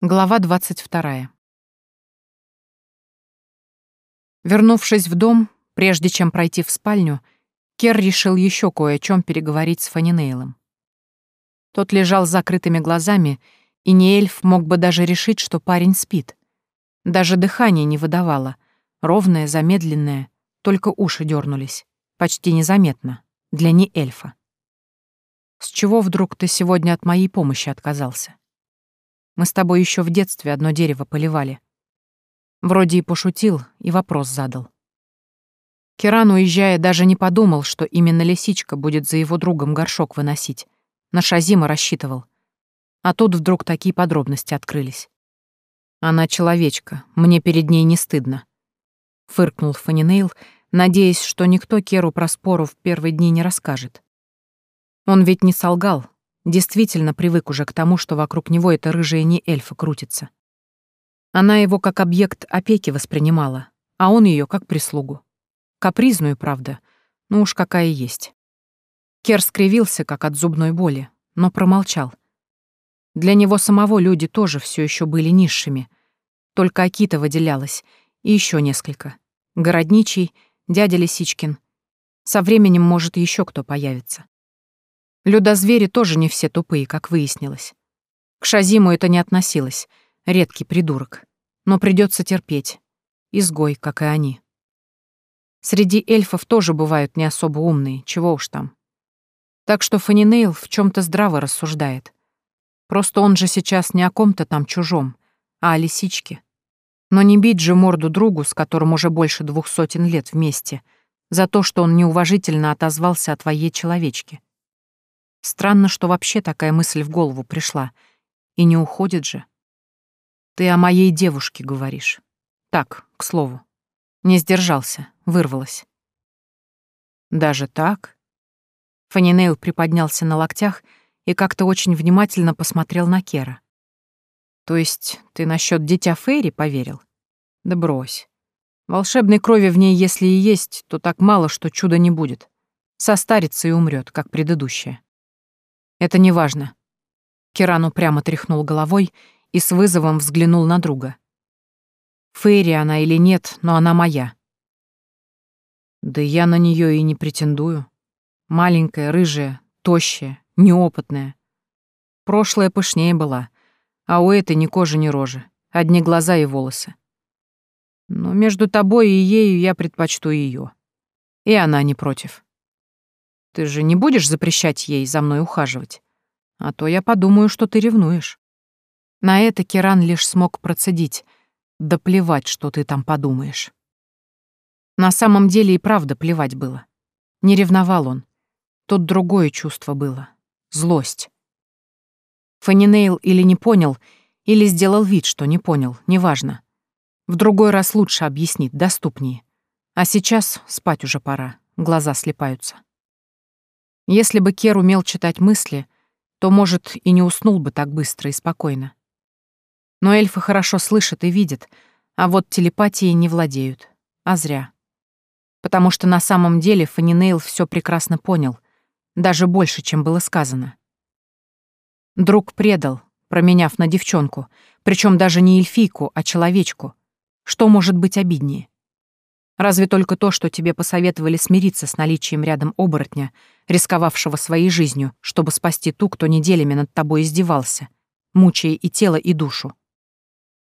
Глава 22. Вернувшись в дом, прежде чем пройти в спальню, Кер решил еще кое о чем переговорить с Фанинейлом. Тот лежал с закрытыми глазами, и не эльф мог бы даже решить, что парень спит. Даже дыхание не выдавало, ровное, замедленное, только уши дернулись, почти незаметно, для не эльфа. «С чего вдруг ты сегодня от моей помощи отказался?» Мы с тобой еще в детстве одно дерево поливали. Вроде и пошутил, и вопрос задал. Киран, уезжая, даже не подумал, что именно лисичка будет за его другом горшок выносить. На Шазима рассчитывал. А тут вдруг такие подробности открылись. Она человечка, мне перед ней не стыдно. Фыркнул Фанинейл, надеясь, что никто Керу про спору в первые дни не расскажет. Он ведь не солгал, Действительно привык уже к тому, что вокруг него эта рыжая не эльфа крутится. Она его как объект опеки воспринимала, а он ее как прислугу. Капризную, правда, ну уж какая есть. Кер скривился, как от зубной боли, но промолчал. Для него самого люди тоже все еще были низшими. Только Акита выделялась, и еще несколько. Городничий, дядя Лисичкин. Со временем, может, еще кто появится. Людозвери тоже не все тупые, как выяснилось. К Шазиму это не относилось. Редкий придурок. Но придется терпеть. Изгой, как и они. Среди эльфов тоже бывают не особо умные, чего уж там. Так что Фанинейл в чем то здраво рассуждает. Просто он же сейчас не о ком-то там чужом, а о лисичке. Но не бить же морду другу, с которым уже больше двух сотен лет вместе, за то, что он неуважительно отозвался о твоей человечке. Странно, что вообще такая мысль в голову пришла. И не уходит же. Ты о моей девушке говоришь. Так, к слову. Не сдержался, вырвалась. Даже так? Фанинейл приподнялся на локтях и как-то очень внимательно посмотрел на Кера. То есть ты насчет дитя Фейри поверил? Да брось. Волшебной крови в ней, если и есть, то так мало, что чуда не будет. Состарится и умрет, как предыдущая. Это не важно. Кирану прямо тряхнул головой и с вызовом взглянул на друга. Фейри она или нет, но она моя. Да я на нее и не претендую. Маленькая, рыжая, тощая, неопытная. Прошлое пышнее была, а у этой ни кожи, ни рожи, одни глаза и волосы. Но между тобой и ею я предпочту ее. И она не против. Ты же не будешь запрещать ей за мной ухаживать? А то я подумаю, что ты ревнуешь». На это Киран лишь смог процедить. Да плевать, что ты там подумаешь. На самом деле и правда плевать было. Не ревновал он. Тут другое чувство было. Злость. Фанинейл или не понял, или сделал вид, что не понял, неважно. В другой раз лучше объяснить, доступнее. А сейчас спать уже пора, глаза слепаются. Если бы Кер умел читать мысли, то, может, и не уснул бы так быстро и спокойно. Но эльфы хорошо слышат и видят, а вот телепатией не владеют. А зря. Потому что на самом деле Фанинейл все прекрасно понял, даже больше, чем было сказано. Друг предал, променяв на девчонку, причем даже не эльфийку, а человечку. Что может быть обиднее? Разве только то, что тебе посоветовали смириться с наличием рядом оборотня, рисковавшего своей жизнью, чтобы спасти ту, кто неделями над тобой издевался, мучая и тело, и душу.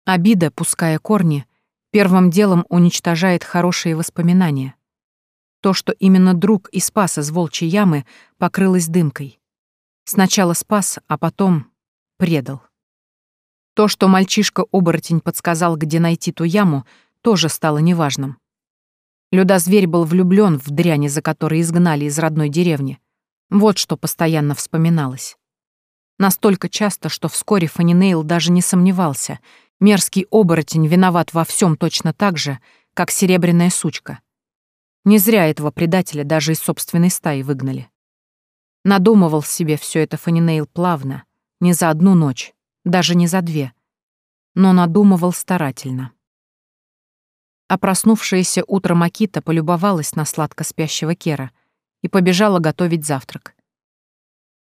Обида, пуская корни, первым делом уничтожает хорошие воспоминания. То, что именно друг и спас из волчьей ямы, покрылось дымкой. Сначала спас, а потом предал. То, что мальчишка-оборотень подсказал, где найти ту яму, тоже стало неважным. Людозверь был влюблён в дряни, за которой изгнали из родной деревни. Вот что постоянно вспоминалось. Настолько часто, что вскоре Фанинейл даже не сомневался. Мерзкий оборотень виноват во всем точно так же, как серебряная сучка. Не зря этого предателя даже из собственной стаи выгнали. Надумывал себе все это Фанинейл плавно, не за одну ночь, даже не за две. Но надумывал старательно. А проснувшаяся утром Акита полюбовалась на сладко спящего Кера и побежала готовить завтрак.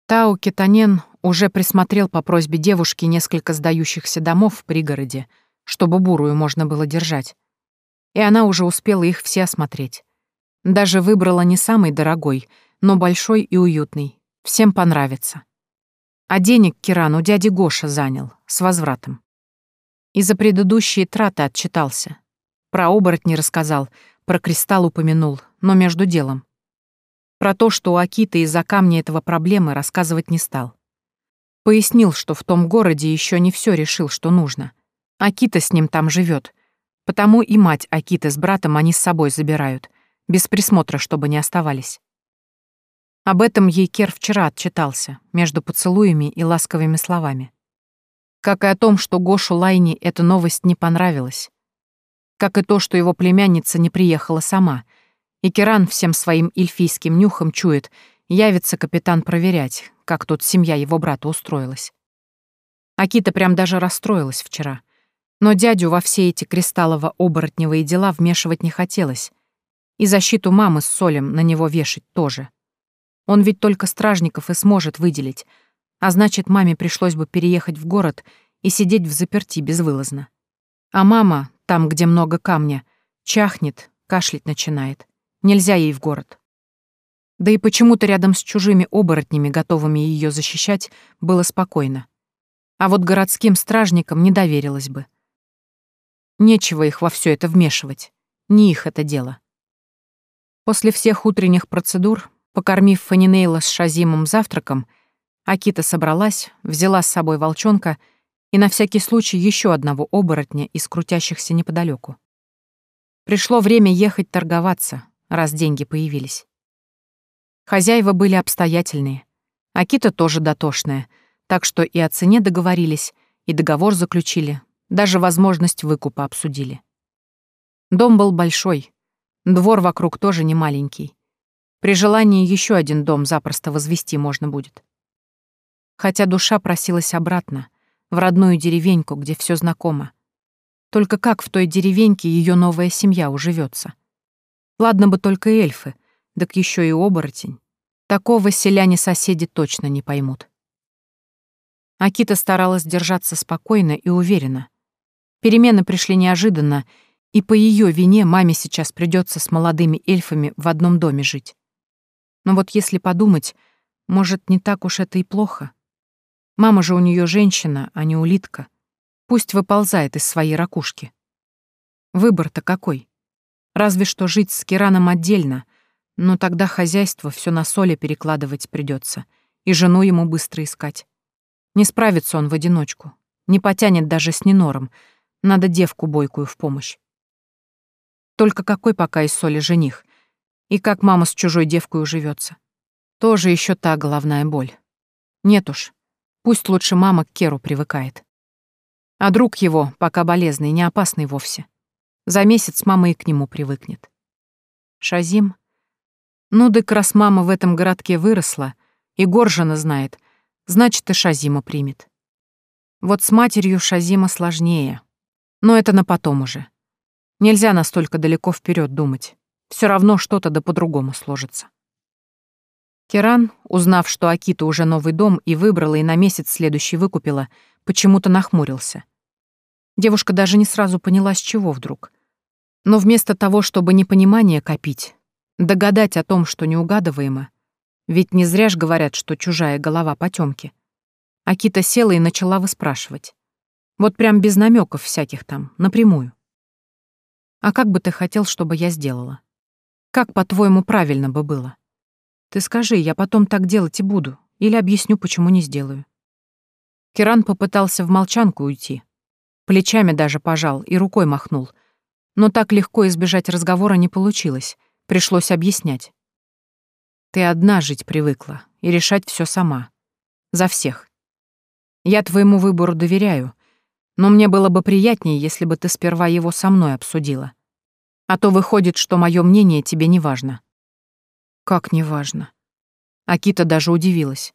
Тау Китанен уже присмотрел по просьбе девушки несколько сдающихся домов в пригороде, чтобы бурую можно было держать. И она уже успела их все осмотреть. Даже выбрала не самый дорогой, но большой и уютный. Всем понравится. А денег Киран у дяди Гоша занял, с возвратом. И за предыдущие траты отчитался. Про оборотни рассказал, про кристалл упомянул, но между делом. Про то, что у Акиты из-за камня этого проблемы, рассказывать не стал. Пояснил, что в том городе еще не все решил, что нужно. Акита с ним там живет, потому и мать Акиты с братом они с собой забирают, без присмотра, чтобы не оставались. Об этом ей Кер вчера отчитался, между поцелуями и ласковыми словами. Как и о том, что Гошу Лайни эта новость не понравилась. Как и то, что его племянница не приехала сама. И Керан всем своим эльфийским нюхом чует, явится капитан проверять, как тут семья его брата устроилась. Акита прям даже расстроилась вчера. Но дядю во все эти кристаллово-оборотневые дела вмешивать не хотелось. И защиту мамы с Солем на него вешать тоже. Он ведь только стражников и сможет выделить, а значит, маме пришлось бы переехать в город и сидеть в заперти безвылазно. А мама, там, где много камня, чахнет, кашлять начинает. Нельзя ей в город. Да и почему-то рядом с чужими оборотнями, готовыми ее защищать, было спокойно. А вот городским стражникам не доверилась бы. Нечего их во все это вмешивать. Не их это дело. После всех утренних процедур Покормив Фанинейла с Шазимом завтраком, Акита собралась, взяла с собой волчонка и на всякий случай еще одного оборотня из крутящихся неподалеку. Пришло время ехать торговаться, раз деньги появились. Хозяева были обстоятельные. Акита тоже дотошная, так что и о цене договорились, и договор заключили, даже возможность выкупа обсудили. Дом был большой, двор вокруг тоже не маленький. При желании еще один дом запросто возвести можно будет. Хотя душа просилась обратно, в родную деревеньку, где все знакомо. Только как в той деревеньке ее новая семья уживется? Ладно бы только эльфы, так еще и оборотень. Такого селяне-соседи точно не поймут. Акита старалась держаться спокойно и уверенно. Перемены пришли неожиданно, и по ее вине маме сейчас придется с молодыми эльфами в одном доме жить. Но вот если подумать, может, не так уж это и плохо. Мама же у нее женщина, а не улитка. Пусть выползает из своей ракушки. Выбор-то какой? Разве что жить с Кираном отдельно, но тогда хозяйство все на соли перекладывать придется, и жену ему быстро искать. Не справится он в одиночку, не потянет даже с Нинором, надо девку бойкую в помощь. Только какой пока из соли жених? И как мама с чужой девкой уживется. Тоже еще та головная боль. Нет уж, пусть лучше мама к Керу привыкает. А друг его, пока болезный, не опасный вовсе. За месяц мама и к нему привыкнет. Шазим? Ну, дык раз мама в этом городке выросла, и Горжина знает, значит, и Шазима примет. Вот с матерью Шазима сложнее. Но это на потом уже. Нельзя настолько далеко вперед думать. Все равно что-то да по-другому сложится. Керан, узнав, что Акита уже новый дом и выбрала, и на месяц следующий выкупила, почему-то нахмурился. Девушка даже не сразу поняла, с чего вдруг. Но вместо того, чтобы непонимание копить, догадать о том, что неугадываемо, ведь не зря ж говорят, что чужая голова потемки. Акита села и начала выспрашивать. Вот прям без намеков всяких там, напрямую. «А как бы ты хотел, чтобы я сделала?» Как, по-твоему, правильно бы было? Ты скажи, я потом так делать и буду, или объясню, почему не сделаю. Киран попытался в молчанку уйти. Плечами даже пожал и рукой махнул. Но так легко избежать разговора не получилось. Пришлось объяснять. Ты одна жить привыкла и решать все сама. За всех. Я твоему выбору доверяю, но мне было бы приятнее, если бы ты сперва его со мной обсудила. А то выходит, что мое мнение тебе не важно. Как не важно? Акита даже удивилась.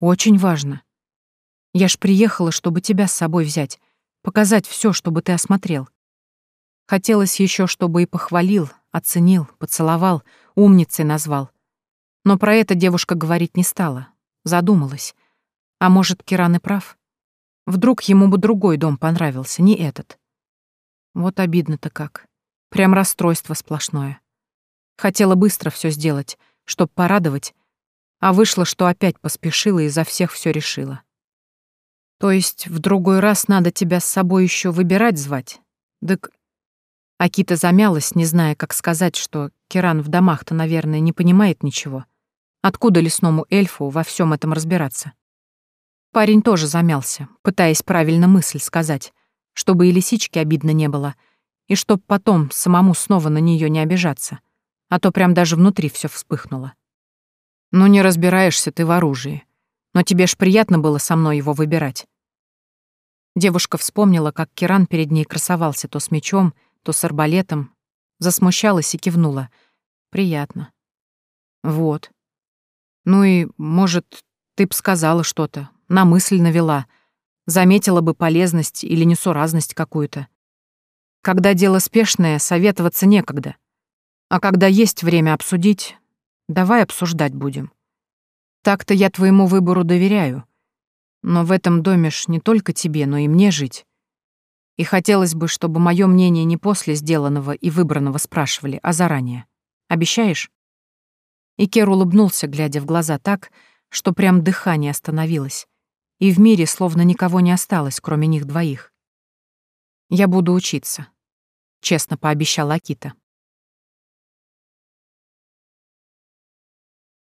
Очень важно. Я ж приехала, чтобы тебя с собой взять, показать все, чтобы ты осмотрел. Хотелось еще, чтобы и похвалил, оценил, поцеловал, умницей назвал. Но про это девушка говорить не стала, задумалась. А может, Киран и прав? Вдруг ему бы другой дом понравился, не этот. Вот обидно-то как. Прям расстройство сплошное. Хотела быстро все сделать, чтоб порадовать, а вышло, что опять поспешила и за всех все решила. То есть в другой раз надо тебя с собой еще выбирать звать? Дык... Акита замялась, не зная, как сказать, что Киран в домах-то, наверное, не понимает ничего. Откуда лесному эльфу во всем этом разбираться? Парень тоже замялся, пытаясь правильно мысль сказать, чтобы и лисичке обидно не было, и чтоб потом самому снова на нее не обижаться, а то прям даже внутри все вспыхнуло. Ну не разбираешься ты в оружии, но тебе ж приятно было со мной его выбирать. Девушка вспомнила, как Киран перед ней красовался то с мечом, то с арбалетом, засмущалась и кивнула. Приятно. Вот. Ну и, может, ты б сказала что-то, на мысль навела, заметила бы полезность или несуразность какую-то. Когда дело спешное, советоваться некогда. А когда есть время обсудить, давай обсуждать будем. Так-то я твоему выбору доверяю. Но в этом доме ж не только тебе, но и мне жить. И хотелось бы, чтобы мое мнение не после сделанного и выбранного спрашивали, а заранее. Обещаешь?» И Кер улыбнулся, глядя в глаза так, что прям дыхание остановилось, и в мире словно никого не осталось, кроме них двоих. «Я буду учиться», — честно пообещала Акита.